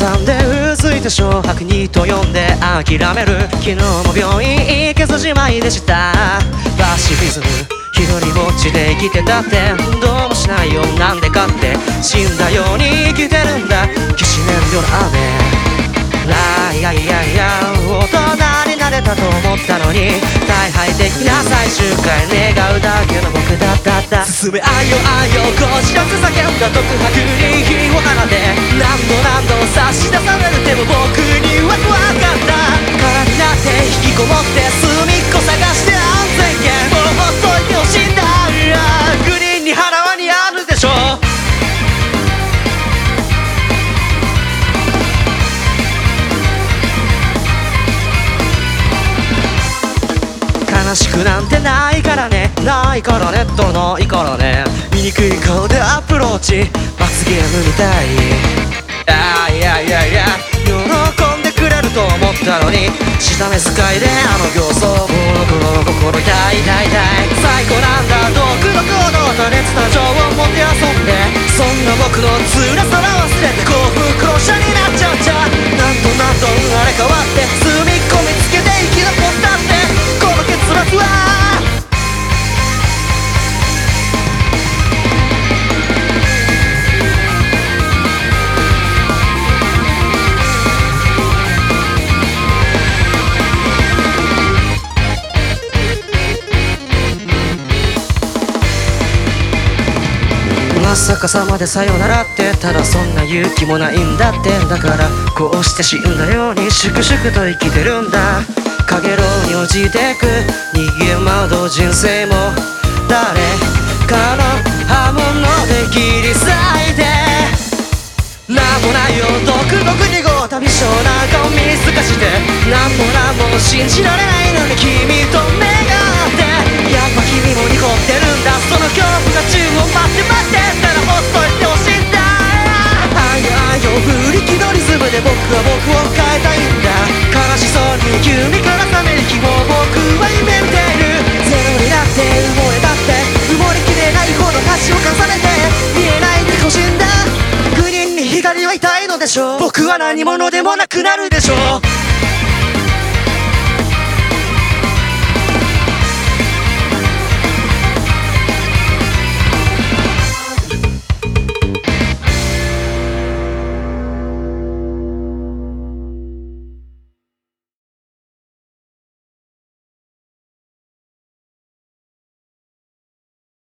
さんでうずいて小白にと呼んで諦める昨日も病院行けずじまいでした。バシリズム一人ぼっちで生きてた。ってどうもしないよなんでかって死んだように生きてるんだ。きしめんよの雨。ライやいやいや大人になれたと思ったのに大敗的な最終回願うだけの僕だったった進め愛よ愛よこじらせ叫んだ独白に火を放て悲しくなんてないからね。ないからね。どないからね。醜い顔でアプローチ。罰ゲームみたい。あいやいやいや。喜んでくれると思ったのに。下目遣いであの形相この心痛い痛い痛い。最高なんだ。毒の行動と熱な情をもてあそんで。そんな僕の辛さまさかさまでさよならってただそんな勇気もないんだって。だからこうして死んだように粛々と生きてるんだ。かげろうに落ちてく逃げ惑う人生も誰かの刃物で切り裂いて。なんもないよ独特にご旅性なんかを見透かして。なんもなんも信じられないのに君しょう。僕は何者でもなくなるでしょう。